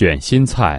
卷心菜。